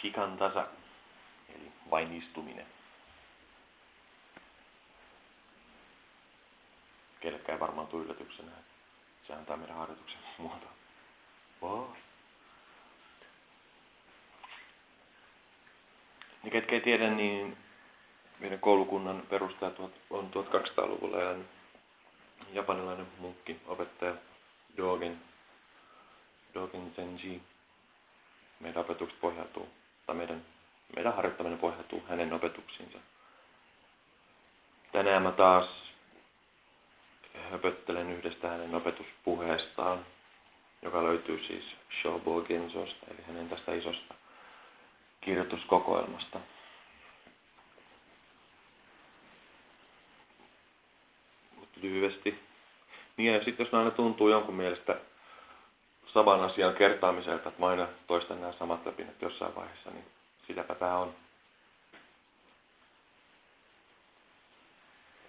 shikantasa, eli vain istuminen. Kellekään varmaan tule yllätyksenä, se antaa meidän harjoituksen muotoa. Wow. Niin ketkä ei tiedä, niin meidän koulukunnan perustajat on 1200-luvulla elänyt japanilainen munkki, opettaja Dogen, Dogen Zenji. Meidän opetukset pohjautuu, tai meidän, meidän harjoittaminen pohjautuu hänen opetuksiinsa. Tänään mä taas höpöttelen yhdestä hänen opetuspuheestaan, joka löytyy siis Shobo Gensosta, eli hänen tästä isosta kirjoituskokoelmasta. lyhyesti. Niin ja sitten jos aina tuntuu jonkun mielestä saman asian kertaamiselta, että mä aina toistan nämä samat läpi että jossain vaiheessa, niin sitäpä tämä on.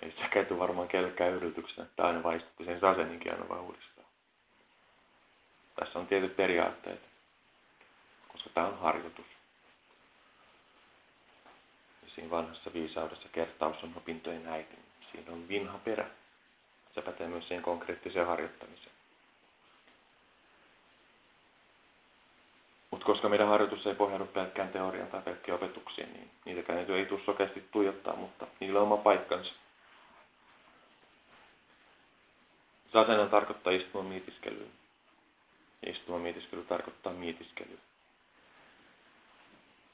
Ei se käyty varmaan kellekään yrityksenä, että aina vaistutti sen saseninkin aina vaan uudestaan. Tässä on tietyt periaatteet, koska tämä on harjoitus. Ja siinä vanhassa viisaudessa kertaus on opintojen äiti. Siinä on vinha perä. Se pätee myös siihen konkreettiseen harjoittamiseen. Koska meidän harjoitus ei pohjaudu pelkkään teorian tai pelkkiin opetuksiin, niin niitäkään ei tule sokeasti tuijottaa, mutta niillä on oma paikkansa. Sasena tarkoittaa istuman mietiskelyä. Istuman mietiskely tarkoittaa mietiskelyä.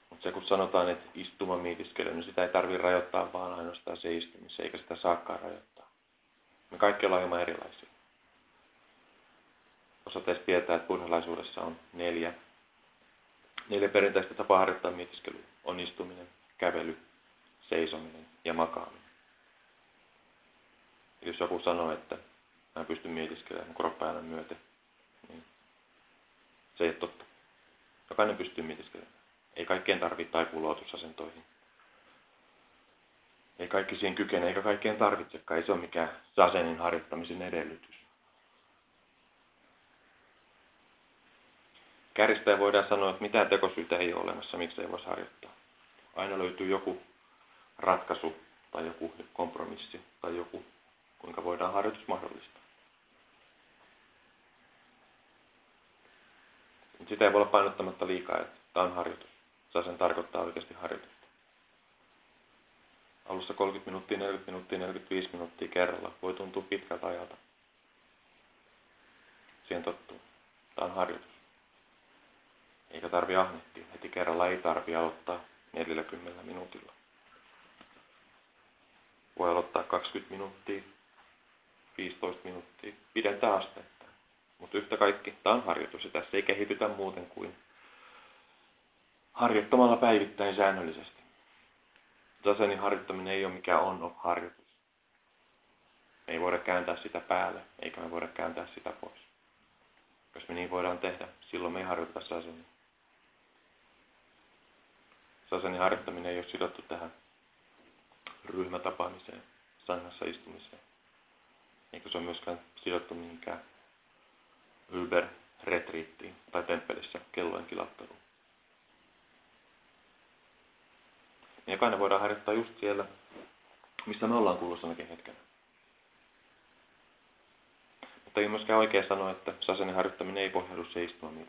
Mutta se kun sanotaan, että istuman mietiskely, niin sitä ei tarvitse rajoittaa vaan ainoastaan se istumiseen, eikä sitä saakkaan rajoittaa. Me kaikki ollaan hieman erilaisia. Osa teistä tietää, että buddhalaisuudessa on neljä, neljä perinteistä tapaa harjoittaa mietiskelyä. On istuminen, kävely, seisominen ja makaaminen. Jos joku sanoo, että mä en pysty mietiskelemään mun kroppa myöten, niin se ei ole totta. Jokainen pystyy mietiskelemään. Ei kaikkien tarvitse taipua luotusasentoihin. Ei kaikki siihen kykene, eikä kaikkeen tarvitsekaan. Ei se ole mikään sasenin harjoittamisen edellytys. Kärjistäen voidaan sanoa, että mitään tekosyytä ei ole olemassa, miksi ei voisi harjoittaa. Aina löytyy joku ratkaisu tai joku kompromissi tai joku, kuinka voidaan harjoitus mahdollistaa. Sitä ei voi olla painottamatta liikaa, että tämä on harjoitus. Sasen tarkoittaa oikeasti harjoitus alussa 30 minuuttia, 40 minuuttia, 45 minuuttia kerralla. Voi tuntua pitkältä ajalta. Siihen tottuu. Tämä on harjoitus. Eikä tarvi ahnehtia. Heti kerralla ei tarvi aloittaa 40 minuutilla. Voi aloittaa 20 minuuttia, 15 minuuttia. Pidetään astetta. Mutta yhtä kaikki, tämä on harjoitus ja tässä ei kehitytä muuten kuin harjoittamalla päivittäin säännöllisesti. Zasenin harjoittaminen ei ole mikään on-off-harjoitus. Me ei voida kääntää sitä päälle, eikä me voida kääntää sitä pois. Jos me niin voidaan tehdä, silloin me ei harjoiteta sasenia. Sasenin harjoittaminen ei ole sidottu tähän ryhmätapaamiseen, sangassa istumiseen. Eikä se ole myöskään sidottu mihinkään Uber retriittiin tai temppelissä kellojen kilatteluun. Niin jokainen voidaan harjoittaa just siellä, missä me ollaan kulloisenakin hetkenä. Mutta ei myöskään oikein sanoa, että sasenin harjoittaminen ei pohjaudu se istumaan.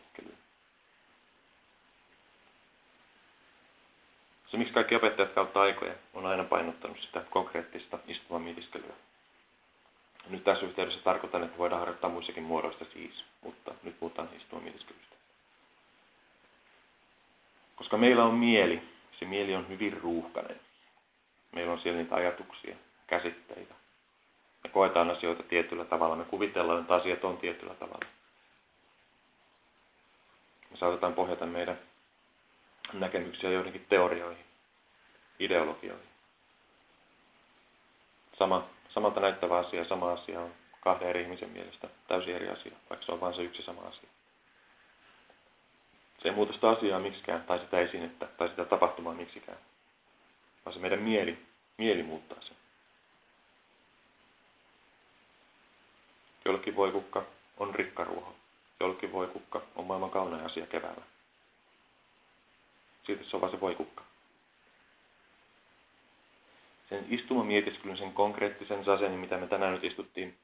Se, miksi kaikki opettajat kautta aikoja on aina painottanut sitä konkreettista istumaan mietiskelyä. Nyt tässä yhteydessä tarkoitan, että voidaan harjoittaa muissakin muodoista siis, mutta nyt puhutaan istumaan mietiskelystä. Koska meillä on mieli, se mieli on hyvin ruuhkainen. Meillä on siellä niitä ajatuksia, käsitteitä. Me koetaan asioita tietyllä tavalla. Me kuvitellaan, että asiat on tietyllä tavalla. Me saatetaan pohjata meidän näkemyksiä joidenkin teorioihin, ideologioihin. Sama, samalta näyttävä asia, sama asia on kahden eri ihmisen mielestä täysin eri asia, vaikka se on vain se yksi sama asia. Se ei muuta sitä asiaa miksikään, tai sitä esinettä, tai sitä tapahtumaa miksikään. Vaan se meidän mieli, mieli muuttaa sen. Jollekin voi kukka on rikkaruoho. Jollekin voi kukka on maailman kaunein asia keväällä. Silti se on vaan se voikukka. Sen istumamietiskylyn, sen konkreettisen sasenin, mitä me tänään nyt istuttiin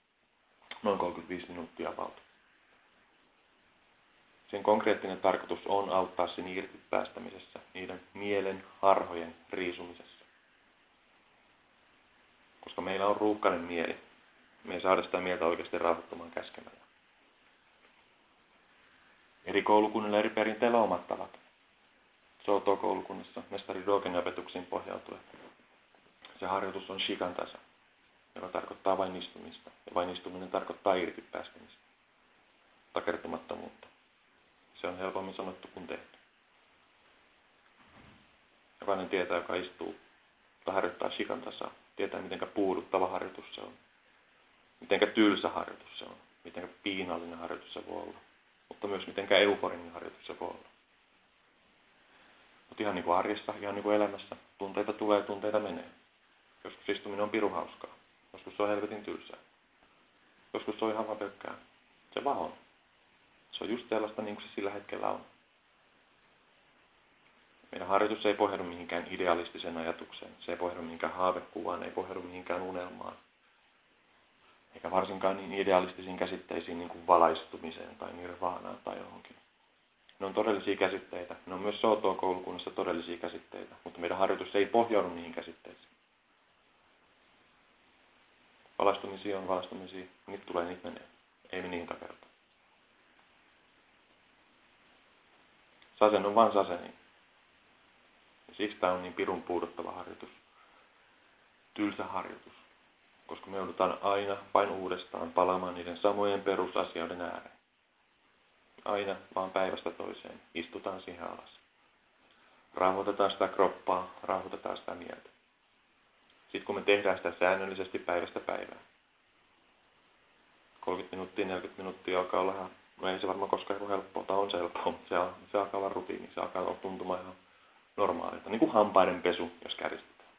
noin 35 minuuttia valta. Sen konkreettinen tarkoitus on auttaa sen irti päästämisessä, niiden mielen harhojen riisumisessa. Koska meillä on ruuhkainen mieli, me ei saada sitä mieltä oikeasti rauhoittumaan käskemällä. Eri koulukunnilla eri perinteillä omat tavat. Soto-koulukunnassa mestari Dogen opetuksiin pohjautuen. Se harjoitus on shikantasa, joka tarkoittaa vain istumista. Ja vain istuminen tarkoittaa irti päästämistä. Takertumattomuutta. Se on helpommin sanottu kuin tehty. Jokainen tietää, joka istuu tai harjoittaa shikantasaa, tietää, miten puuduttava harjoitus se on. Miten tylsä harjoitus se on. Miten piinallinen harjoitus se voi olla. Mutta myös miten euforinen harjoitus se voi olla. Mutta ihan niin kuin arjessa, ihan niin kuin elämässä, tunteita tulee, tunteita menee. Joskus istuminen on pirun hauskaa. Joskus se on helvetin tylsää. Joskus se on ihan vaan pelkkää. Se vaan on. Se on just sellaista niin kuin se sillä hetkellä on. Meidän harjoitus ei pohjaudu mihinkään idealistiseen ajatukseen. Se ei pohjaudu mihinkään haavekuvaan, ei pohjaudu mihinkään unelmaan. Eikä varsinkaan niin idealistisiin käsitteisiin niin kuin valaistumiseen tai nirvaanaan tai johonkin. Ne on todellisia käsitteitä. Ne on myös Soto-koulukunnassa todellisia käsitteitä, mutta meidän harjoitus ei pohjaudu niihin käsitteisiin. Valastumisia on valastumisia, niitä tulee, niitä menee. Ei me niin takerta. Sasen on vain saseni. Ja siksi tämä on niin pirun puuduttava harjoitus. Tylsä harjoitus. Koska me joudutaan aina vain uudestaan palaamaan niiden samojen perusasioiden ääreen. Aina vaan päivästä toiseen. Istutaan siihen alas. Rauhoitetaan sitä kroppaa, rauhoitetaan sitä mieltä. Sitten kun me tehdään sitä säännöllisesti päivästä päivään. 30 minuuttia, 40 minuuttia alkaa olla no ei se varmaan koskaan ole helppoa, tai on se helppoa, mutta se, se alkaa olla rutiini, se alkaa olla tuntumaan ihan normaalilta. Niin kuin hampaiden pesu, jos käristetään.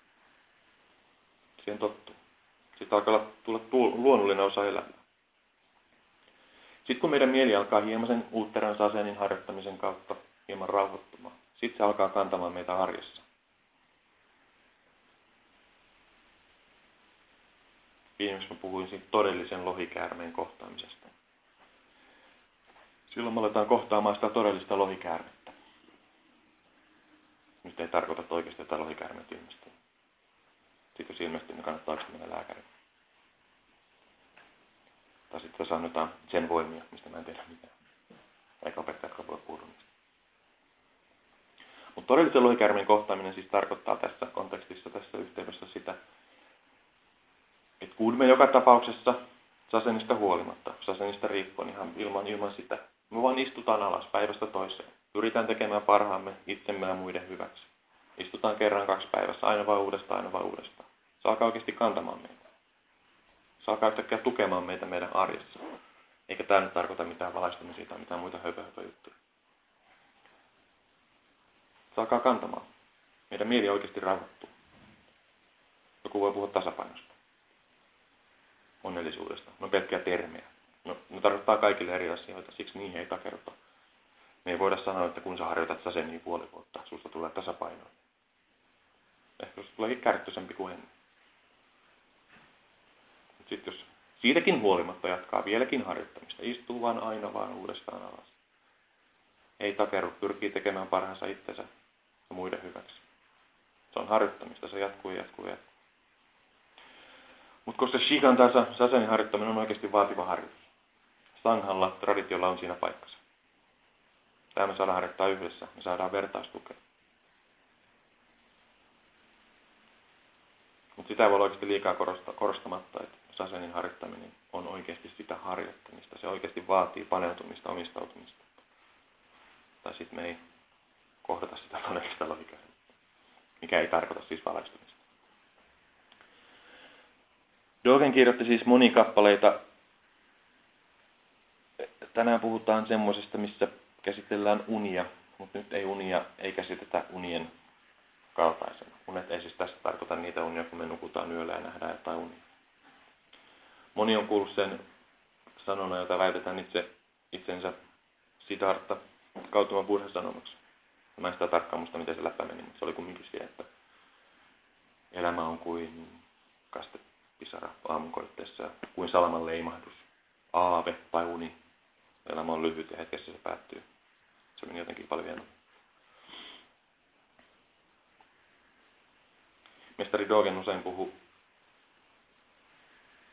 Siihen tottuu. Sitten alkaa tulla luonnollinen osa elämää. Sitten kun meidän mieli alkaa hieman sen uutteran sasenin harjoittamisen kautta hieman rauhoittumaan, sitten se alkaa kantamaan meitä arjessa. Viimeksi mä puhuin siitä todellisen lohikäärmeen kohtaamisesta. Silloin me aletaan kohtaamaan sitä todellista lohikäärmettä. Nyt ei tarkoita, että oikeasti jotain lohikäärmet ilmestyy. Sitten jos ilmestyy, niin kannattaa mennä lääkäriin. Tai sitten jos annetaan sen voimia, mistä mä en tiedä mitään. Eikä opettajatkaan voi puhua niistä. Mutta todellisen lohikäärmeen kohtaaminen siis tarkoittaa tässä kontekstissa, tässä yhteydessä sitä, että kuulimme joka tapauksessa sasenista huolimatta, sasenista riippuen ihan ilman, ilman sitä. Me vaan istutaan alas päivästä toiseen. Pyritään tekemään parhaamme itsemme ja muiden hyväksi. Istutaan kerran kaksi päivässä, aina vain uudestaan, aina vain uudestaan. Se alkaa oikeasti kantamaan meitä. Se alkaa yhtäkkiä tukemaan meitä meidän arjessa. Eikä tämä nyt tarkoita mitään valaistumisia tai mitään muita höpö, höpö juttuja. Se alkaa kantamaan. Meidän mieli oikeasti rauhoittuu. Joku voi puhua tasapainosta onnellisuudesta. Ne on pelkkiä termejä. No, ne tarkoittaa kaikille eri asioita, siksi niihin ei takerta. Me ei voida sanoa, että kun sä harjoitat sen niin puoli vuotta, susta tulee tasapaino. Ehkä susta tuleekin kärttöisempi kuin ennen. Sitten jos siitäkin huolimatta jatkaa vieläkin harjoittamista, istuu vaan aina vaan uudestaan alas. Ei takeru, pyrkii tekemään parhaansa itsensä ja muiden hyväksi. Se on harjoittamista, se jatkuu ja jatkuu ja jatkuu. Mutta koska shikan tasa, sasenin harjoittaminen on oikeasti vaativa harjoitus. Sanghalla, traditiolla on siinä paikkansa. Tämä me saadaan harjoittaa yhdessä, me saadaan vertaistukea. Mutta sitä voi olla oikeasti liikaa korostamatta, että sasenin harjoittaminen on oikeasti sitä harjoittamista. Se oikeasti vaatii paneutumista, omistautumista. Tai sitten me ei kohdata sitä todellista logiikkaa, mikä ei tarkoita siis valaistumista. Dogen kirjoitti siis monikappaleita. Tänään puhutaan semmoisesta, missä käsitellään unia, mutta nyt ei unia, ei käsitetä unien kaltaisena. Unet ei siis tässä tarkoita niitä unia, kun me nukutaan yöllä ja nähdään jotain unia. Moni on kuullut sen sanona, jota väitetään itse, itsensä Siddhartha kautuman Buddha sanomaksi. Mä en sitä tarkkaan muista, miten se läppä meni, mutta se oli kumminkin siihen, että elämä on kuin kastepisara aamukoitteessa, kuin salaman leimahdus, aave tai uni. Elämä on lyhyt ja hetkessä se päättyy. Se meni jotenkin paljon hienommin. Mestari Dogen usein puhuu,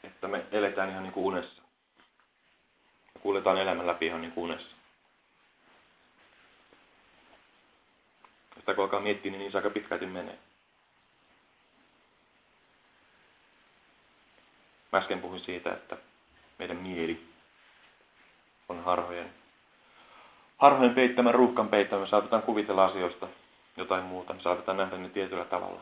että me eletään ihan niin kuin unessa. Ja kuljetaan elämän läpi ihan niin kuin unessa. Ja sitä kun alkaa miettiä, niin, niin se aika pitkälti menee. Mä äsken puhuin siitä, että meidän mieli on harhojen, harhojen peittämä, ruuhkan peittämä. Me saatetaan kuvitella asioista jotain muuta. Me saatetaan nähdä ne tietyllä tavalla.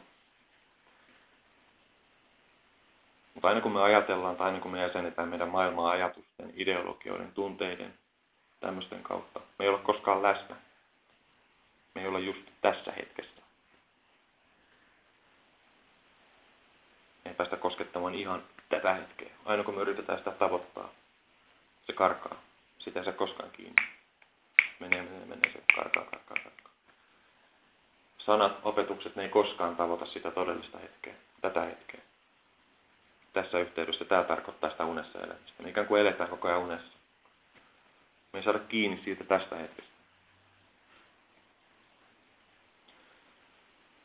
Mutta aina kun me ajatellaan tai aina kun me jäsenetään meidän maailmaa ajatusten, ideologioiden, tunteiden, tämmöisten kautta, me ei ole koskaan läsnä. Me ei olla just tässä hetkessä. Me ei päästä koskettamaan ihan tätä hetkeä. Aina kun me yritetään sitä tavoittaa, se karkaa. Sitä se koskaan kiinni. Menee, menee, menee, se karkaa, karkaa, karkaa. Sanat, opetukset, ne ei koskaan tavoita sitä todellista hetkeä, tätä hetkeä tässä yhteydessä tämä tarkoittaa sitä unessa elämistä. Me ikään kuin eletään koko ajan unessa. Me ei saada kiinni siitä tästä hetkestä.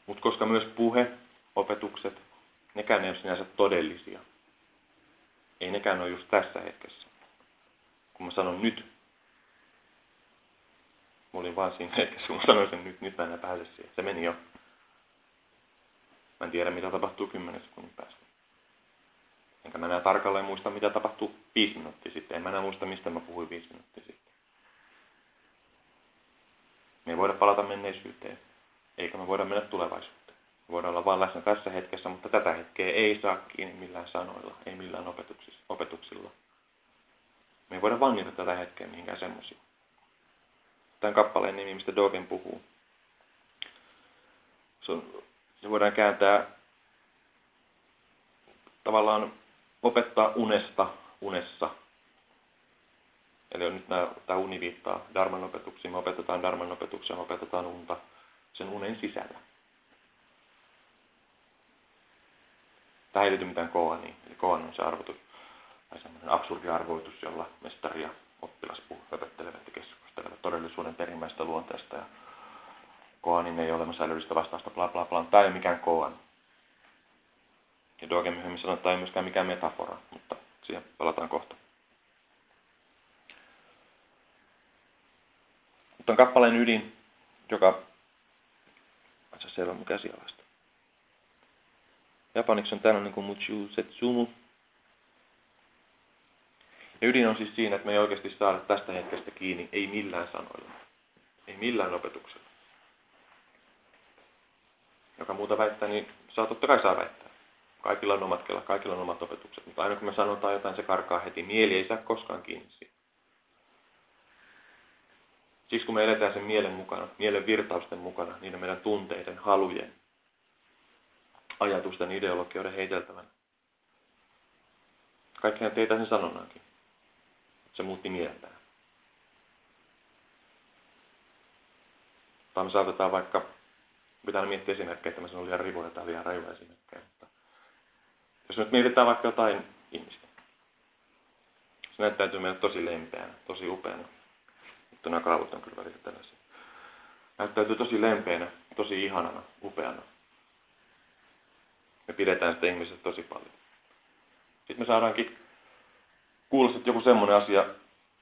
Mutta koska myös puhe, opetukset, nekään ei ole sinänsä todellisia. Ei nekään ole just tässä hetkessä. Kun mä sanon nyt, mä olin vaan siinä hetkessä, kun mä sanoin sen nyt, nyt mä en pääse siihen. Se meni jo. Mä en tiedä, mitä tapahtuu kymmenen sekunnin päästä. Enkä mä enää tarkalleen muista, mitä tapahtui viisi minuuttia sitten. En mä enää muista, mistä mä puhuin viisi minuuttia sitten. Me ei voida palata menneisyyteen, eikä me voida mennä tulevaisuuteen. Me voidaan olla vain läsnä tässä hetkessä, mutta tätä hetkeä ei saa kiinni millään sanoilla, ei millään opetuksilla. Me ei voida vangita tätä hetkeä mihinkään semmoisia. Tämän kappaleen nimi, mistä Dogen puhuu, se, on, se voidaan kääntää tavallaan opettaa unesta unessa. Eli nyt tämä uni viittaa Dharman opetuksiin. Me opetetaan Dharman opetuksia, me opetetaan unta sen unen sisällä. Tämä ei liity mitään koaniin. Eli koan on se arvotus, tai semmoinen absurdi arvoitus, jolla mestari ja oppilas höpöttelevät ja keskustelevat todellisuuden perimmäistä luonteesta. Ja koanin ei ole olemassa älyllistä vastausta, bla bla bla. Tämä ei ole mikään koan. Ja Dogen myöhemmin sanoo, että tämä ei myöskään mikään metafora, mutta siihen palataan kohta. Mutta on kappaleen ydin, joka... Itse siellä on mun käsialasta. Japaniksi on täällä niin kuin Muchu Setsumu. Ja ydin on siis siinä, että me ei oikeasti saada tästä hetkestä kiinni, ei millään sanoilla. Ei millään opetuksella. Joka muuta väittää, niin saa totta kai saa väittää. Kaikilla on omat kelat, kaikilla on omat opetukset, mutta aina kun me sanotaan jotain, se karkaa heti. Mieli ei saa koskaan kiinni siitä. Siksi kun me eletään sen mielen mukana, mielen virtausten mukana, niiden meidän tunteiden, halujen, ajatusten, ideologioiden heiteltävänä. Kaikkihan teitä sen sanonnaankin. Se muutti mieltään. Tai me saatetaan vaikka, pitää miettiä esimerkkejä, että mä sanon liian rivoja tai liian rajuja esimerkkejä. Jos nyt mietitään vaikka jotain ihmistä. Se näyttäytyy meille tosi lempeänä, tosi upeana. Mutta nämä kaavut on kyllä välillä tällaisia. Näyttäytyy tosi lempeänä, tosi ihanana, upeana. Me pidetään sitä ihmisestä tosi paljon. Sitten me saadaankin kuulla joku semmoinen asia,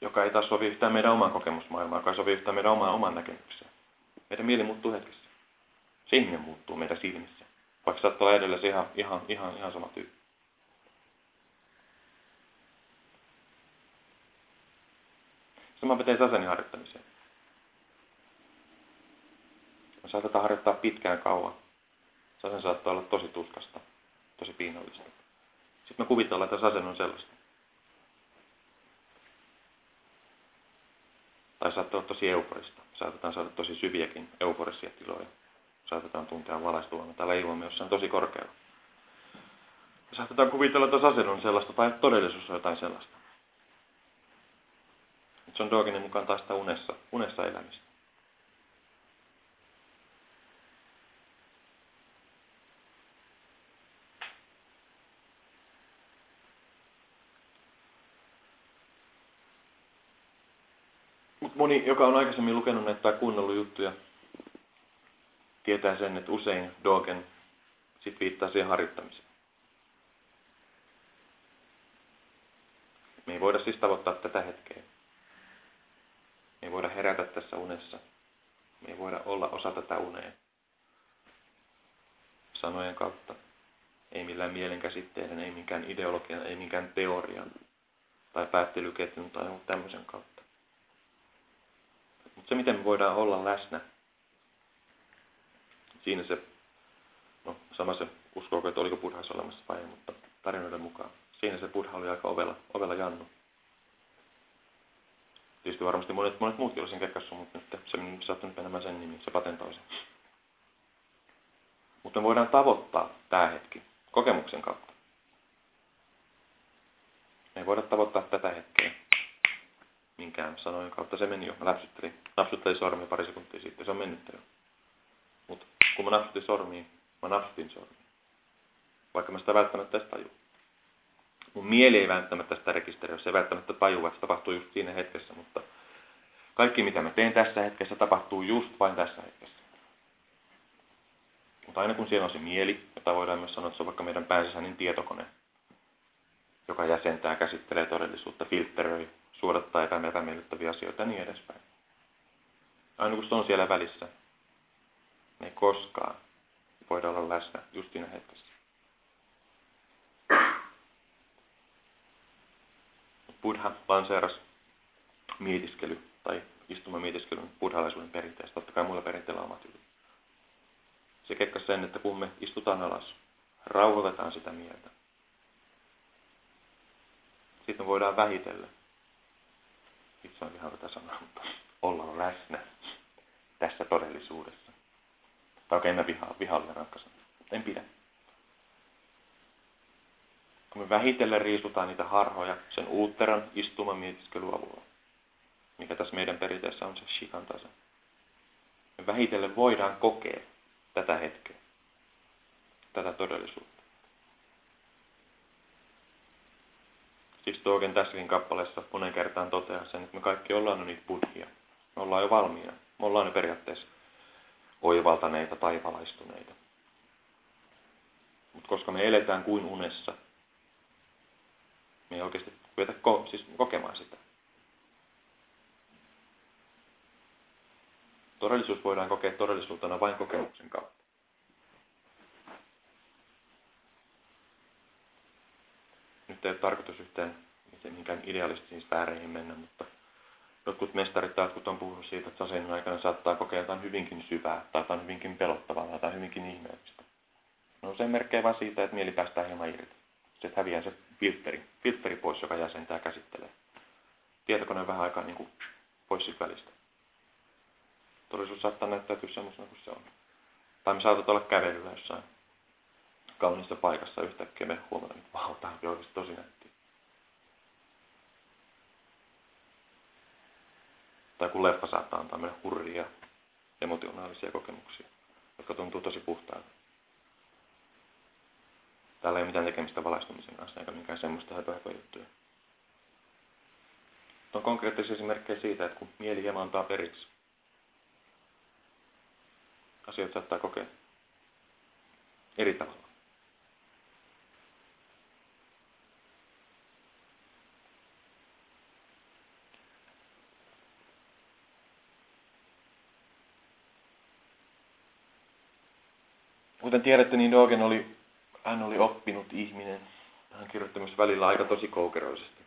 joka ei taas sovi yhtään meidän omaan kokemusmaailmaan, joka ei sovi yhtään meidän omaan, omaan näkemykseen. Meidän mieli muuttuu hetkessä. Se ihminen muuttuu meidän silmissä. Vaikka saattaa olla edelleen ihan, ihan, ihan, ihan sama tyyppi. Sama pätee sasenin harjoittamiseen. Me saatetaan harjoittaa pitkään kauan. Sasen saattaa olla tosi tuskasta, tosi piinallista. Sitten me kuvitellaan, että sasen on sellaista. Tai saattaa olla tosi euforista. Saatetaan saada tosi syviäkin euforisia tiloja. Saatetaan tuntea valaistuvana tai leivomme jossain tosi korkealla. Saatetaan kuvitella, että sasen on sellaista tai todellisuus on jotain sellaista. Se on Diogenin mukaan taas sitä unessa, unessa elämistä. Mut moni, joka on aikaisemmin lukenut näitä tai kuunnellut juttuja, tietää sen, että usein Dogen sit viittaa siihen harjoittamiseen. Me ei voida siis tavoittaa tätä hetkeä. Me ei voida herätä tässä unessa. Me ei voida olla osa tätä unea. Sanojen kautta. Ei millään mielenkäsitteiden, ei minkään ideologian, ei minkään teorian tai päättelyketjun tai tämmöisen kautta. Mutta se, miten me voidaan olla läsnä, siinä se, no sama se uskoako, että oliko Buddhassa olemassa vai ei, mutta tarinoiden mukaan. Siinä se Buddha oli aika ovella, ovella jannu. Tietysti varmasti monet, monet muutkin olisin kekkassu, mutta nyt se on sattunut menemään sen nimi, se patentoi sen. Mutta me voidaan tavoittaa tämä hetki kokemuksen kautta. Me ei voida tavoittaa tätä hetkeä minkään sanojen kautta. Se meni jo. Mä läpsyttelin, napsuttelin sormia pari sekuntia sitten. Se on mennyt jo. Mutta kun mä napsutin sormiin, mä napsutin sormiin. Vaikka mä sitä välttämättä edes tajua. Mun mieli ei välttämättä sitä rekisteriä, se ei välttämättä tajua, että se tapahtuu just siinä hetkessä, mutta kaikki mitä mä teen tässä hetkessä tapahtuu just vain tässä hetkessä. Mutta aina kun siellä on se mieli, jota voidaan myös sanoa, että se on vaikka meidän pääsisäinen tietokone, joka jäsentää, käsittelee todellisuutta, filtteröi, suodattaa epämiellyttäviä asioita ja niin edespäin. Aina kun se on siellä välissä, me ei koskaan voida olla läsnä just siinä hetkessä. Buddha lanseeras mietiskely tai istumamietiskelyn buddhalaisuuden perinteestä. Totta kai muilla perinteillä on yli. Se kekkasi sen, että kun me istutaan alas, rauhoitetaan sitä mieltä. Sitten me voidaan vähitellä. Itse on ihan tätä sanaa, mutta olla läsnä tässä todellisuudessa. Tai oikein mä vihaan, vihalle rankka En pidä. Kun me vähitellen riisutaan niitä harhoja sen uutteran istuman mietiskelyn avulla, mikä tässä meidän perinteessä on se shikantasa. Me vähitellen voidaan kokea tätä hetkeä, tätä todellisuutta. Siksi Dogen tässäkin kappaleessa monen kertaan toteaa sen, että me kaikki ollaan niitä buddhia. Me ollaan jo valmiina. Me ollaan jo periaatteessa oivaltaneita, taivalaistuneita. Mutta koska me eletään kuin unessa, me ei oikeasti kyetä ko siis kokemaan sitä. Todellisuus voidaan kokea todellisuutena vain kokemuksen kautta. Nyt ei ole tarkoitus yhteen mihinkään idealistisiin sfääreihin mennä, mutta jotkut mestarit tai jotkut on puhunut siitä, että asennon aikana saattaa kokea jotain hyvinkin syvää, tai jotain hyvinkin pelottavaa, tai jotain hyvinkin ihmeellistä. No se merkkejä vain siitä, että mieli päästään hieman irti. Se häviää se filteri, filteri pois, joka jäsentää ja käsittelee. Tietokone on vähän aikaa niin kuin pois siitä välistä. Todellisuus saattaa näyttäytyä semmoisena kuin se on. Tai me saatat olla kävelyllä jossain kauniissa paikassa yhtäkkiä me huomata, että vau, tämä on oikeasti tosi nätti. Tai kun leffa saattaa antaa meille hurria emotionaalisia kokemuksia, jotka tuntuu tosi puhtailta. Täällä ei ole mitään tekemistä valaistumisen kanssa, eikä minkään semmoista juttuja. On konkreettisia esimerkkejä siitä, että kun mieli hieman antaa periksi, asioita saattaa kokea eri tavalla. Kuten tiedätte, niin Dogen oli, hän oli oppinut ihminen. Hän kirjoitti myös välillä aika tosi koukeroisesti.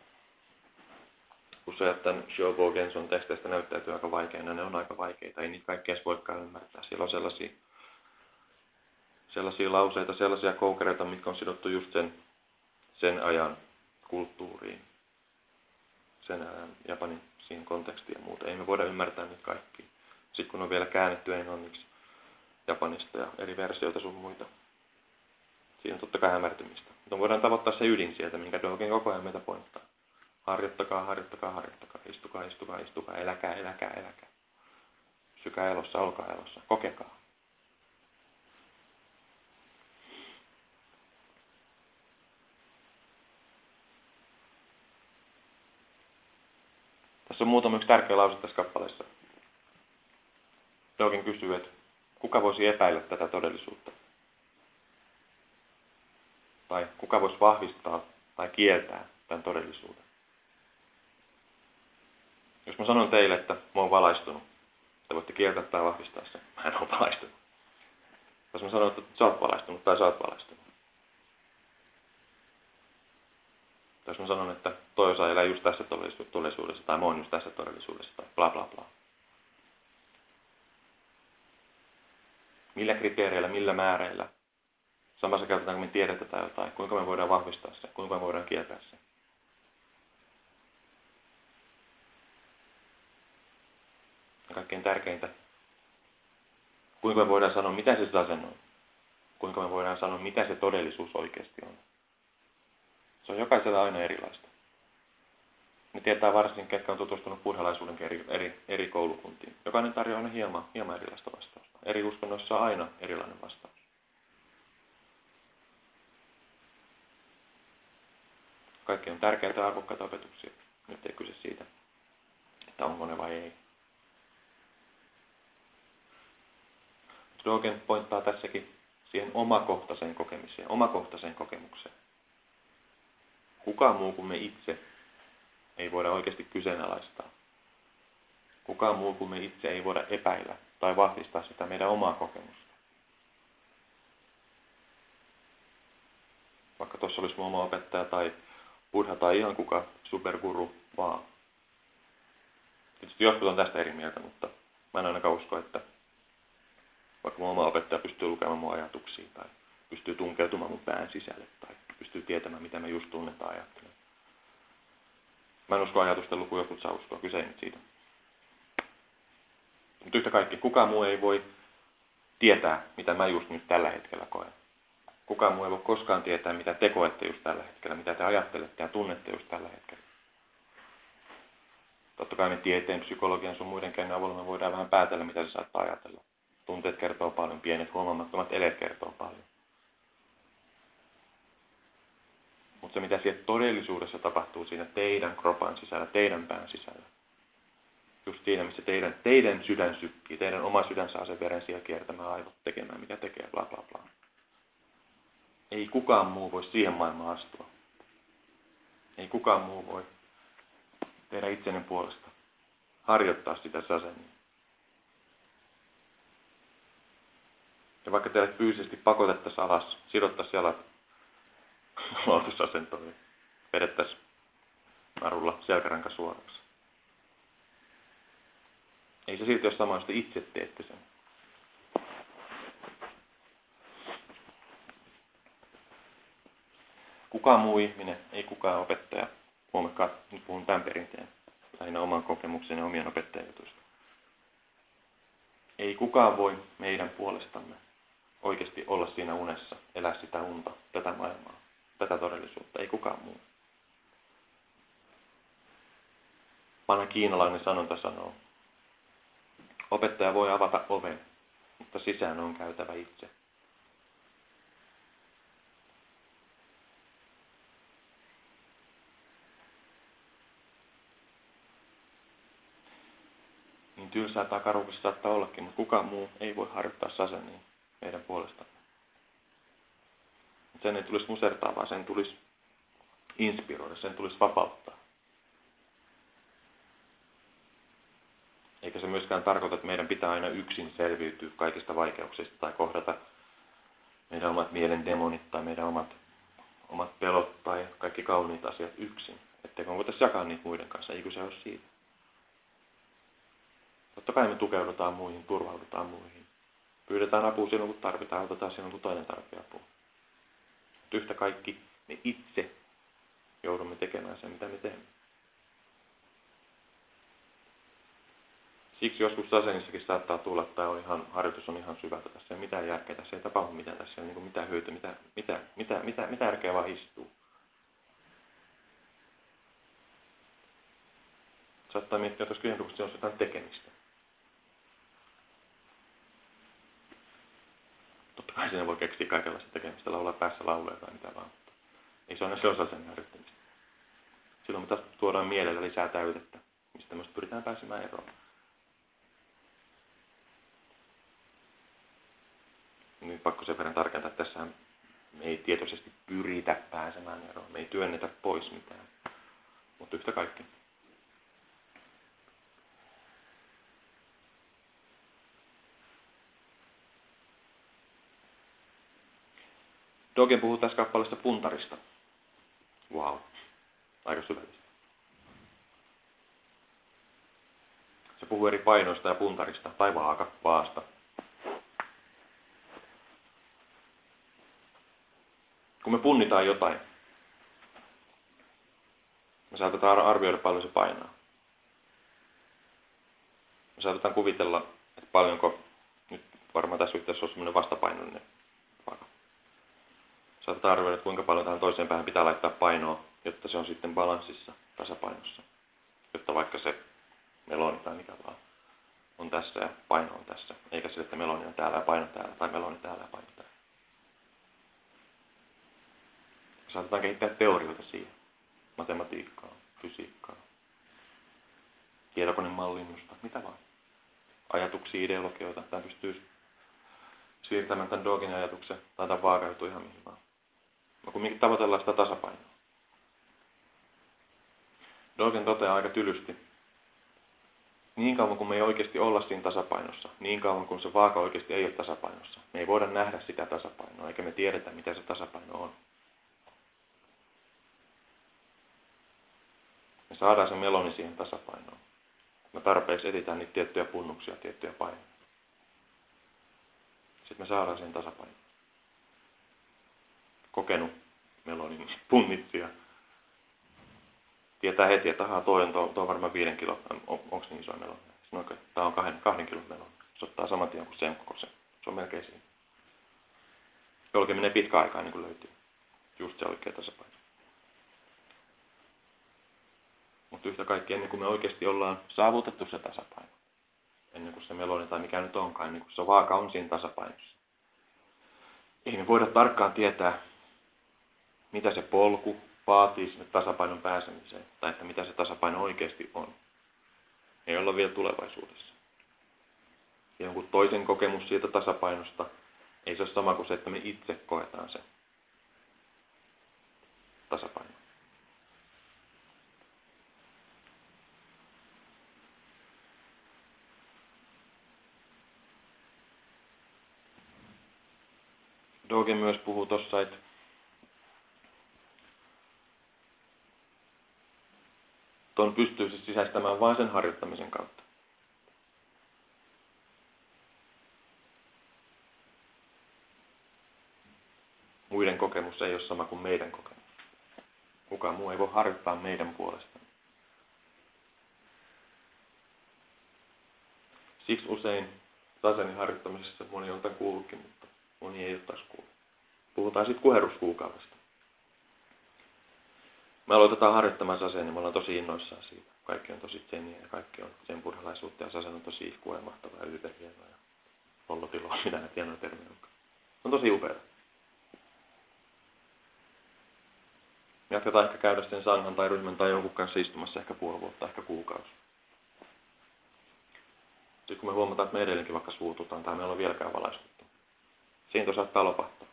Useat tämän Shobo Genson teksteistä näyttäytyy aika vaikeina. Ne on aika vaikeita. Ei niitä kaikkea voikaan ymmärtää. Siellä on sellaisia, sellaisia lauseita, sellaisia koukereita, mitkä on sidottu just sen, sen ajan kulttuuriin. Sen ajan Japanin siihen kontekstiin ja muuta. Ei me voida ymmärtää niitä kaikkia. Sitten kun on vielä käännetty englanniksi Japanista ja eri versioita sun muita. Siinä totta kai hämärtymistä. Mutta voidaan tavoittaa se ydin sieltä, minkä Dogen koko ajan meitä pointtaa. Harjoittakaa, harjoittakaa, harjoittakaa. Istukaa, istukaa, istukaa. Eläkää, eläkää, eläkää. Sykää elossa, olkaa elossa. Kokekaa. Tässä on muutama yksi tärkeä lause tässä kappaleessa. Dogin kysyy, että kuka voisi epäillä tätä todellisuutta? Tai kuka voisi vahvistaa tai kieltää tämän todellisuuden? Jos mä sanon teille, että mä oon valaistunut, te voitte kieltää tai vahvistaa sen. Mä en ole valaistunut. Jos mä sanon, että sä oot valaistunut tai sä oot valaistunut. Jos mä sanon, että toi osa elää just tässä todellisuudessa, tai mä oon just tässä todellisuudessa, tai bla bla bla. Millä kriteereillä, millä määreillä samassa käytetään, me tiedetään jotain, kuinka me voidaan vahvistaa se, kuinka me voidaan kieltää se. Ja kaikkein tärkeintä, kuinka me voidaan sanoa, mitä se asenne on. Kuinka me voidaan sanoa, mitä se todellisuus oikeasti on. Se on jokaisella aina erilaista. Ne tietää varsin, ketkä on tutustunut buddhalaisuuden eri, eri, eri koulukuntiin. Jokainen tarjoaa aina hieman, hieman erilaista vastausta. Eri uskonnoissa on aina erilainen vastaus. Kaikki on tärkeitä ja arvokkaita opetuksia. Nyt ei kyse siitä, että onko ne vai ei. Dogen pointtaa tässäkin siihen omakohtaiseen kokemiseen, omakohtaiseen kokemukseen. Kukaan muu kuin me itse ei voida oikeasti kyseenalaistaa. Kukaan muu kuin me itse ei voida epäillä tai vahvistaa sitä meidän omaa kokemusta. Vaikka tuossa olisi mun oma opettaja tai buddha tai ihan kuka superguru vaan. Tietysti jotkut on tästä eri mieltä, mutta mä en ainakaan usko, että vaikka mun oma opettaja pystyy lukemaan mun ajatuksia tai pystyy tunkeutumaan mun pään sisälle tai pystyy tietämään, mitä me just tunnetaan ajattelen. Mä en usko ajatusten lukuja, jotkut saa uskoa. Kyse ei nyt siitä. Mutta yhtä kaikki, kukaan muu ei voi tietää, mitä mä just nyt tällä hetkellä koen. Kukaan muu ei voi koskaan tietää, mitä te koette just tällä hetkellä, mitä te ajattelette ja tunnette just tällä hetkellä. Totta kai me tieteen, psykologian sun muiden keinojen avulla me voidaan vähän päätellä, mitä se saattaa ajatella. Tunteet kertoo paljon, pienet huomaamattomat eleet kertoo paljon. Mutta se, mitä siellä todellisuudessa tapahtuu siinä teidän kropan sisällä, teidän pään sisällä, just siinä, missä teidän, teidän sydän sykkii, teidän oma sydän saa sen veren siellä kiertämään aivot tekemään, mitä tekee, bla bla bla. Ei kukaan muu voi siihen maailmaan astua. Ei kukaan muu voi tehdä itsenen puolesta harjoittaa sitä sasemia. Ja vaikka teille fyysisesti pakotettaisiin alas, sidottaisiin jalat lootusasentoon, niin vedettäisiin narulla selkäranka suoraksi. Ei se silti ole sama, jos te itse teette sen. Kukaan muu ihminen, ei kukaan opettaja. Huomakkaa, nyt puhun tämän perinteen, lähinnä oman kokemuksen ja omien opettajajutuista. Ei kukaan voi meidän puolestamme oikeasti olla siinä unessa, elää sitä unta, tätä maailmaa, tätä todellisuutta. Ei kukaan muu. Vanha kiinalainen sanonta sanoo, opettaja voi avata oven, mutta sisään on käytävä itse. Tylsää tai karukista saattaa ollakin, mutta kukaan muu ei voi harjoittaa sasenia meidän puolestamme. Sen ei tulisi musertaa, vaan sen tulisi inspiroida, sen tulisi vapauttaa. Eikä se myöskään tarkoita, että meidän pitää aina yksin selviytyä kaikista vaikeuksista tai kohdata meidän omat mielen demonit tai meidän omat, omat pelot tai kaikki kauniit asiat yksin. Etteikö voitaisiin jakaa niitä muiden kanssa, eikö se ole siitä. Totta kai me tukeudutaan muihin, turvaudutaan muihin. Pyydetään apua silloin, kun tarvitaan, autetaan silloin, kun toinen tarvitsee apua. Mutta yhtä kaikki me itse joudumme tekemään sen, mitä me teemme. Siksi joskus asennissakin saattaa tulla, että on ihan, harjoitus on ihan syvältä tässä, ei mitään järkeä, tässä ei tapahdu mitään, tässä ei niin mitään hyötyä, mitä, mitä, mitä, mitä, mitä järkeä vaan istuu. Saattaa miettiä, että jos kiinnostukset on jotain tekemistä. Kai siinä voi keksiä kaikenlaista tekemistä, laulaa päässä laulee tai mitä vaan. Ei se ole se osa sen harjoittamista. Silloin me taas tuodaan mielellä lisää täytettä. mistä tämmöistä pyritään pääsemään eroon. Nyt pakko sen verran tarkentaa, että tässä me ei tietoisesti pyritä pääsemään eroon, me ei työnnetä pois mitään, mutta yhtä kaikki. Dogen puhuu tässä kappaleessa puntarista. Wow. Aika syvällistä. Se puhuu eri painoista ja puntarista, tai vaaka, vaasta. Kun me punnitaan jotain, me saatetaan arvioida paljon se painaa. Me saatetaan kuvitella, että paljonko, nyt varmaan tässä yhteydessä on sellainen vastapainoinen. Saatetaan arvioida, kuinka paljon tähän toiseen päähän pitää laittaa painoa, jotta se on sitten balanssissa, tasapainossa. Jotta vaikka se meloni tai mikä vaan on tässä ja paino on tässä. Eikä sille, että meloni on täällä ja paino täällä, tai meloni täällä ja paino täällä. Saatetaan kehittää teorioita siihen. Matematiikkaa, fysiikkaa, tietokonemallinnusta, mitä vaan. Ajatuksia, ideologioita. Tämä pystyy siirtämään tämän Dogin ajatuksen tai tämän vaakajutun ihan mihin vaan. No kumminkin tavoitellaan sitä tasapainoa. Dogen toteaa aika tylysti, niin kauan kuin me ei oikeasti olla siinä tasapainossa, niin kauan kuin se vaaka oikeasti ei ole tasapainossa, me ei voida nähdä sitä tasapainoa, eikä me tiedetä, mitä se tasapaino on. Me saadaan se meloni siihen tasapainoon. Me tarpeeksi etitään niitä tiettyjä punnuksia, tiettyjä painoja. Sitten me saadaan sen tasapainoon. Kokenut melonin punnitsija tietää heti, että ahaa, toi on, on varmaan viiden kilo, on, onko niin iso meloni? Sitten okay, tämä on kahden, kahden kilon meloni. Se ottaa saman tien kuin sen koko se. On melkein siinä. Jollekin menee pitkä aikaa niin kuin löytyy just se oikea tasapaino. Mutta yhtä kaikki ennen kuin me oikeasti ollaan saavutettu se tasapaino, ennen kuin se meloni tai mikä nyt onkaan, ennen kuin se vaaka on siinä tasapainossa. Ei me voida tarkkaan tietää, mitä se polku vaatii sinne tasapainon pääsemiseen, tai että mitä se tasapaino oikeasti on. Ei olla vielä tulevaisuudessa. Ja jonkun toisen kokemus siitä tasapainosta ei se ole sama kuin se, että me itse koetaan se tasapaino. Doge myös puhuu tuossa, että tuon pystyisi sisäistämään vain sen harjoittamisen kautta. Muiden kokemus ei ole sama kuin meidän kokemus. Kukaan muu ei voi harjoittaa meidän puolestaan. Siksi usein tasenin harjoittamisessa moni on kuullutkin, mutta moni ei ole taas kuullut. Puhutaan sitten kuheruskuukaudesta me aloitetaan harjoittamaan saseen, niin me ollaan tosi innoissaan siitä. Kaikki on tosi tseniä ja kaikki on sen purhalaisuutta ja sasen on tosi ihkua ja mahtavaa ja yliperhienoa ja ollotiloa, mitä näitä hienoja termejä on. On tosi upea. Jatketaan ehkä käydä sen sangan tai ryhmän tai jonkun kanssa istumassa ehkä puoli vuotta, ehkä kuukausi. Sitten kun me huomataan, että me edelleenkin vaikka suututaan tai me ollaan vieläkään valaistuttu. Siinä saattaa lopahtaa.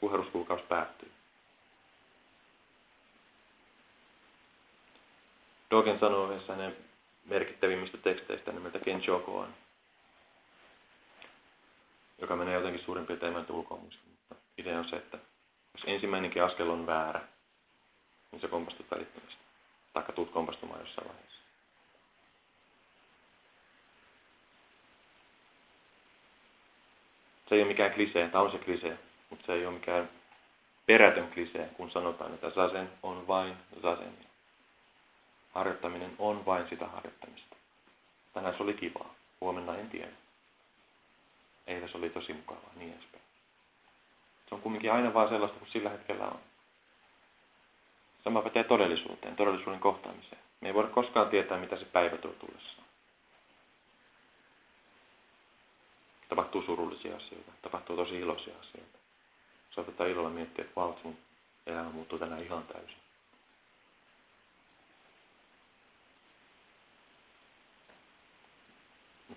Kuheruskuukausi päättyy. Dogen sanoo yhdessä hänen merkittävimmistä teksteistä nimeltä Kenchokoan, joka menee jotenkin suurin piirtein enemmän ulkoa mutta idea on se, että jos ensimmäinenkin askel on väärä, niin se kompastut välittömästi. Taikka tuut kompastumaan jossain vaiheessa. Se ei ole mikään klisee, tämä on se klisee, mutta se ei ole mikään perätön klisee, kun sanotaan, että sasen on vain sasen harjoittaminen on vain sitä harjoittamista. Tänään se oli kivaa, huomenna en tiedä. Eilen se oli tosi mukavaa, niin edespäin. Se on kumminkin aina vain sellaista kuin sillä hetkellä on. Sama pätee todellisuuteen, todellisuuden kohtaamiseen. Me ei voida koskaan tietää, mitä se päivä tuo tullessaan. Tapahtuu surullisia asioita, tapahtuu tosi iloisia asioita. Saatetaan ilolla miettiä, että vau, mun elämä muuttuu tänään ihan täysin.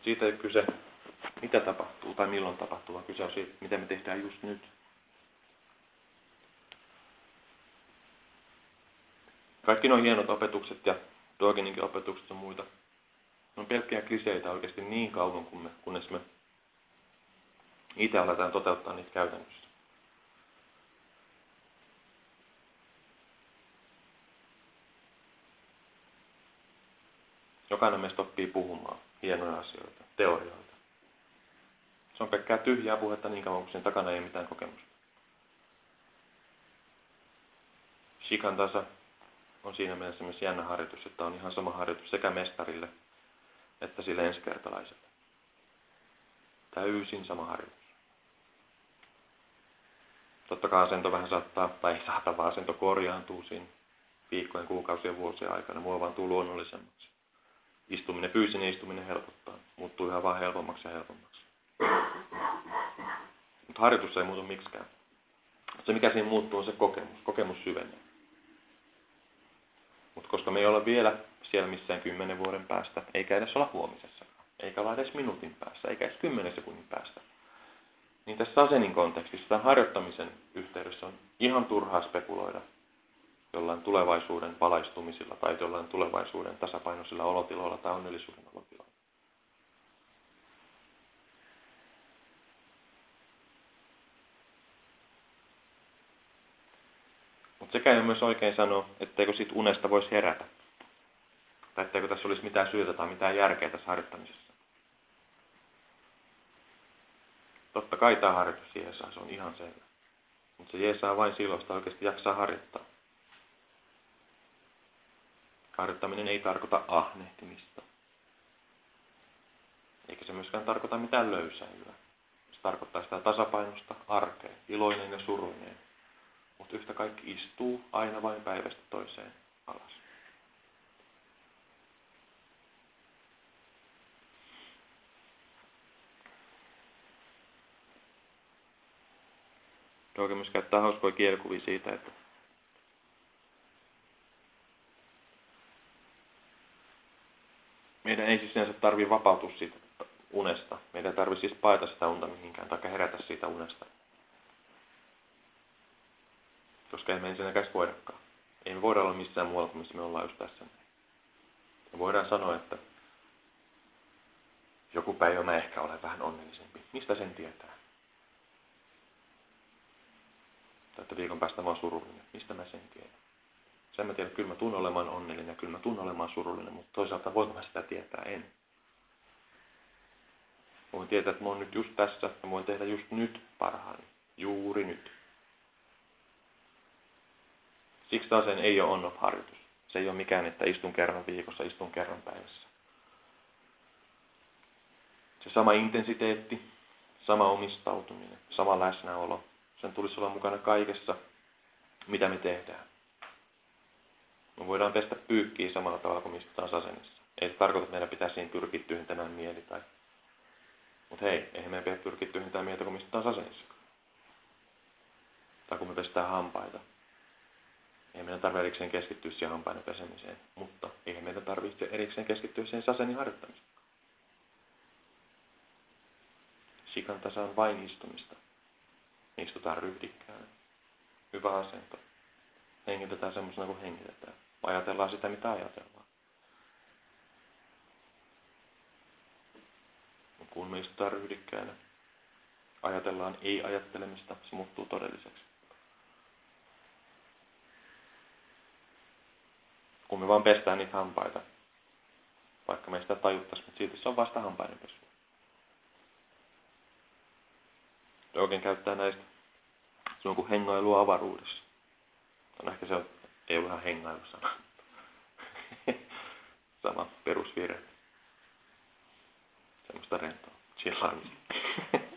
Mutta siitä ei kyse, mitä tapahtuu tai milloin tapahtuu, vaan kyse on siitä, mitä me tehdään just nyt. Kaikki nuo hienot opetukset ja Dogeninkin opetukset ja muita, ne on pelkkiä kliseitä oikeasti niin kauan, me, kunnes me itse aletaan toteuttaa niitä käytännössä. Jokainen meistä oppii puhumaan hienoja asioita, teorioita. Se on pelkkää tyhjää puhetta niin kauan, kun sen takana ei ole mitään kokemusta. Shikan tasa on siinä mielessä myös jännä harjoitus, että on ihan sama harjoitus sekä mestarille että sille ensikertalaiselle. Täysin sama harjoitus. Totta kai asento vähän saattaa, tai ei saata, vaan asento korjaantuu siinä viikkojen, kuukausien, vuosien aikana, muovantuu luonnollisemmaksi. Istuminen, fyysinen istuminen helpottaa, muuttuu ihan vaan helpommaksi ja helpommaksi. Mutta harjoitus ei muutu miksikään. Se mikä siinä muuttuu on se kokemus. Kokemus syvenee. Mutta koska me ei olla vielä siellä missään kymmenen vuoden päästä, eikä edes olla huomisessa, eikä olla edes minuutin päässä, eikä edes kymmenen sekunnin päästä, niin tässä asenin kontekstissa, tämän harjoittamisen yhteydessä on ihan turhaa spekuloida jollain tulevaisuuden valaistumisilla tai jollain tulevaisuuden tasapainoisilla olotiloilla tai onnellisuuden olotiloilla. Mutta sekä ei myös oikein sanoa, etteikö sit unesta voisi herätä. Tai etteikö tässä olisi mitään syytä tai mitään järkeä tässä harjoittamisessa. Totta kai tämä harjoitus jeesaa, se on ihan selvä. Mutta se jeesaa vain silloin, että oikeasti jaksaa harjoittaa. Harjoittaminen ei tarkoita ahnehtimista. Eikä se myöskään tarkoita mitään löysäilyä. Se tarkoittaa sitä tasapainosta arkeen, iloinen ja suruinen. Mutta yhtä kaikki istuu aina vain päivästä toiseen alas. Doge myös käyttää hauskoja kielkuvia siitä, että meidän ei siis sinänsä tarvitse vapautua siitä unesta. Meidän ei tarvitse siis paeta sitä unta mihinkään tai herätä siitä unesta. Koska ei me ensinnäkään voidakaan. Ei me voida olla missään muualla kuin missä me ollaan just tässä. Me voidaan sanoa, että joku päivä mä ehkä olen vähän onnellisempi. Mistä sen tietää? Tai että viikon päästä mä oon surullinen. Mistä mä sen tiedän? Sen mä tiedän, kyllä mä tunnen olemaan onnellinen ja kyllä mä tunnen olemaan surullinen, mutta toisaalta voinko mä sitä tietää? En. Mä voin tietää, että mä oon nyt just tässä mä voin tehdä just nyt parhaani. Juuri nyt. Siksi taas sen ei ole on harjoitus. Se ei ole mikään, että istun kerran viikossa, istun kerran päivässä. Se sama intensiteetti, sama omistautuminen, sama läsnäolo, sen tulisi olla mukana kaikessa, mitä me tehdään. Me voidaan pestä pyykkiä samalla tavalla kuin mistä taas. Ei se tarkoita, että meidän pitäisi siinä pyrkiä tyhjentämään mieli. Tai... Mutta hei, eihän meidän pidä pyrkiä tyhjentämään mieltä kuin mistä taas. Tai kun me pestään hampaita. Ei meidän tarvitse erikseen keskittyä siihen hampaiden pesemiseen, mutta eihän meidän tarvitse erikseen keskittyä siihen sasenin harjoittamiseen. Sikan tasa on vain istumista. Istutaan ryhdikkään. Hyvä asento. Hengitetään semmoisena kuin hengitetään. Ajatellaan sitä, mitä ajatellaan. Kun me istutaan ryhdikkäänä, ajatellaan ei-ajattelemista, se muuttuu todelliseksi. Kun me vaan pestään niitä hampaita, vaikka me sitä tajuttaisiin, mutta silti se on vasta hampaiden pesu. Dogen käyttää näistä. Se on kuin hengailu avaruudessa. On ehkä se on, ei ole ihan hengailu sana. Sama perusvirhe. Semmoista rentoa. Chillaamista.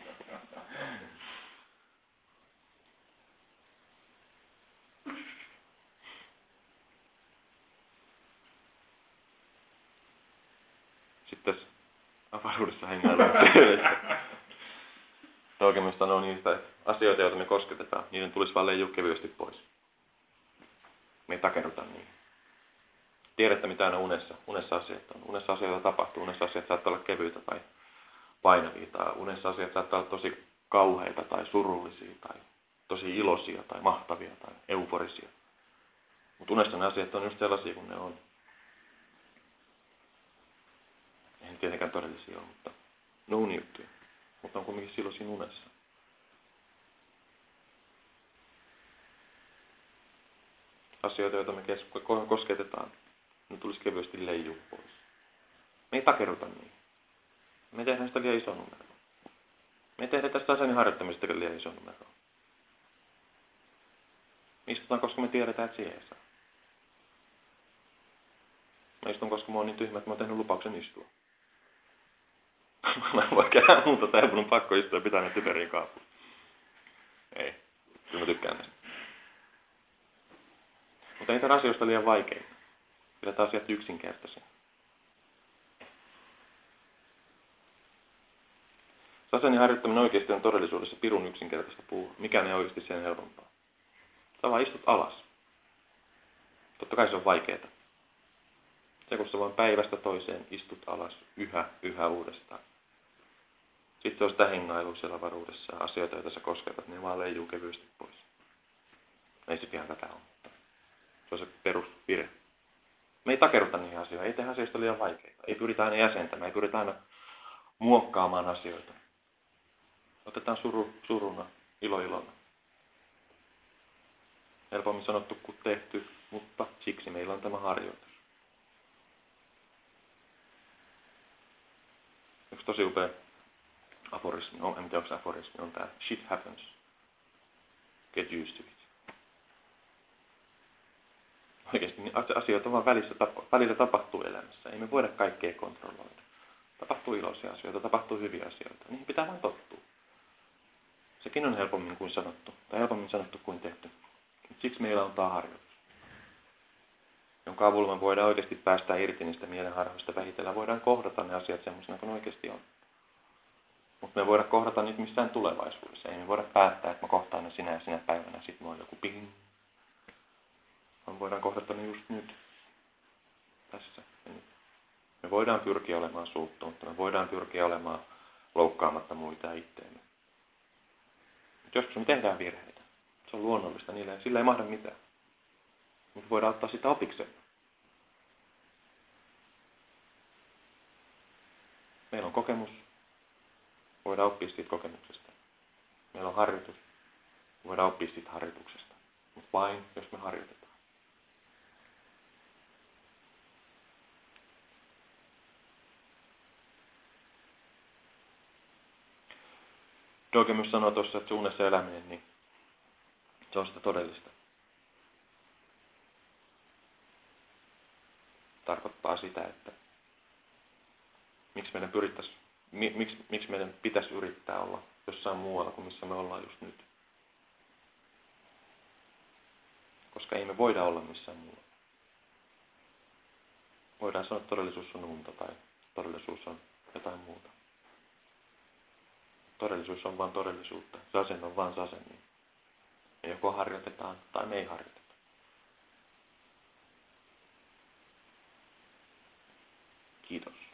Sitten tässä avaruudessa hengaillaan Oikein sanoo niistä asioita, joita me kosketetaan, niiden tulisi vaan leijua kevyesti pois. Me takerruta niin. Tiedätte, mitä aina unessa, unessa asiat on. Unessa asioita tapahtuu. Unessa asiat saattaa olla kevyitä tai painavia. Tai unessa asiat saattaa olla tosi kauheita tai surullisia tai tosi iloisia tai mahtavia tai euforisia. Mutta unessa ne asiat on just sellaisia kuin ne on. Eihän tietenkään todellisia ole, mutta ne on unijuttuja. Mutta on kuitenkin silloin siinä unessa. Asioita, joita me kosketetaan, ne tulisi kevyesti leijua pois. Me ei takeruta niin. Me tehdään sitä liian iso numero. Me ei tehdä tästä asian harjoittamisesta liian iso numero. Me istutaan, koska me tiedetään, että siihen saa. Mä istun, koska mä oon niin tyhmä, että mä oon tehnyt lupauksen istua. mä en voi käydä muuta tai mun on pakko istua ja pitää ne typeriä kaapuja. Ei. Kyllä mä tykkään näistä. Mutta tämän asioista liian vaikeita. Pidetään asiat yksinkertaisia. Sasenin harjoittaminen oikeasti on todellisuudessa pirun yksinkertaista puhua. Mikään ei oikeasti sen helpompaa. Sä vaan istut alas. Totta kai se on vaikeaa. Se, kun sä vaan päivästä toiseen istut alas yhä, yhä uudestaan. Sitten se on sitä hengailua siellä varuudessa asioita, joita sä kosketat, niin vaan leijuu kevyesti pois. Ei se ihan tätä ole. Se on se perusvire. Me ei takeruta niihin asioihin, ei tehdä asioista liian vaikeita. Ei pyritä aina jäsentämään, ei pyritä aina muokkaamaan asioita. Otetaan suru suruna, ilo ilona. Helpommin sanottu kuin tehty, mutta siksi meillä on tämä harjoitus. Yksi tosi upea aforismi, on, en tiedä onko aforismi, on tämä shit happens. Get used to it. Oikeasti niin asioita vaan välissä, välillä tapahtuu elämässä. Ei me voida kaikkea kontrolloida. Tapahtuu iloisia asioita, tapahtuu hyviä asioita. Niihin pitää vain tottua. Sekin on helpommin kuin sanottu, tai helpommin sanottu kuin tehty. Siksi meillä on tämä harjoitus, jonka avulla me voidaan oikeasti päästä irti niistä mielenharhoista vähitellen. Voidaan kohdata ne asiat semmoisena kuin oikeasti on. Mutta me voidaan kohdata niitä missään tulevaisuudessa. Ei me voida päättää, että mä kohtaan ne sinä ja sinä päivänä, sitten mulla on joku ping. Vaan voidaan kohdata ne just nyt. Tässä ja nyt. Me voidaan pyrkiä olemaan suuttumatta, me voidaan pyrkiä olemaan loukkaamatta muita itteemme. Joskus me tehdään virheitä. Se on luonnollista niille ja sillä ei mahda mitään. Mutta voidaan ottaa sitä opiksemme. Meillä on kokemus. Voidaan oppia siitä kokemuksesta. Meillä on harjoitus. Voidaan oppia siitä harjoituksesta. Mutta vain, jos me harjoitetaan. Doge myös sanoo tuossa, että suunnassa eläminen, niin se on sitä todellista. Tarkoittaa sitä, että miksi meidän, pyrittäisi, miksi, miksi meidän pitäisi yrittää olla jossain muualla kuin missä me ollaan just nyt. Koska ei me voida olla missään muualla. Voidaan sanoa, että todellisuus on unta tai todellisuus on jotain muuta. Todellisuus on vain todellisuutta. Sasen on vain sasen. Niin me joko harjoitetaan tai me ei harjoiteta. Kiitos.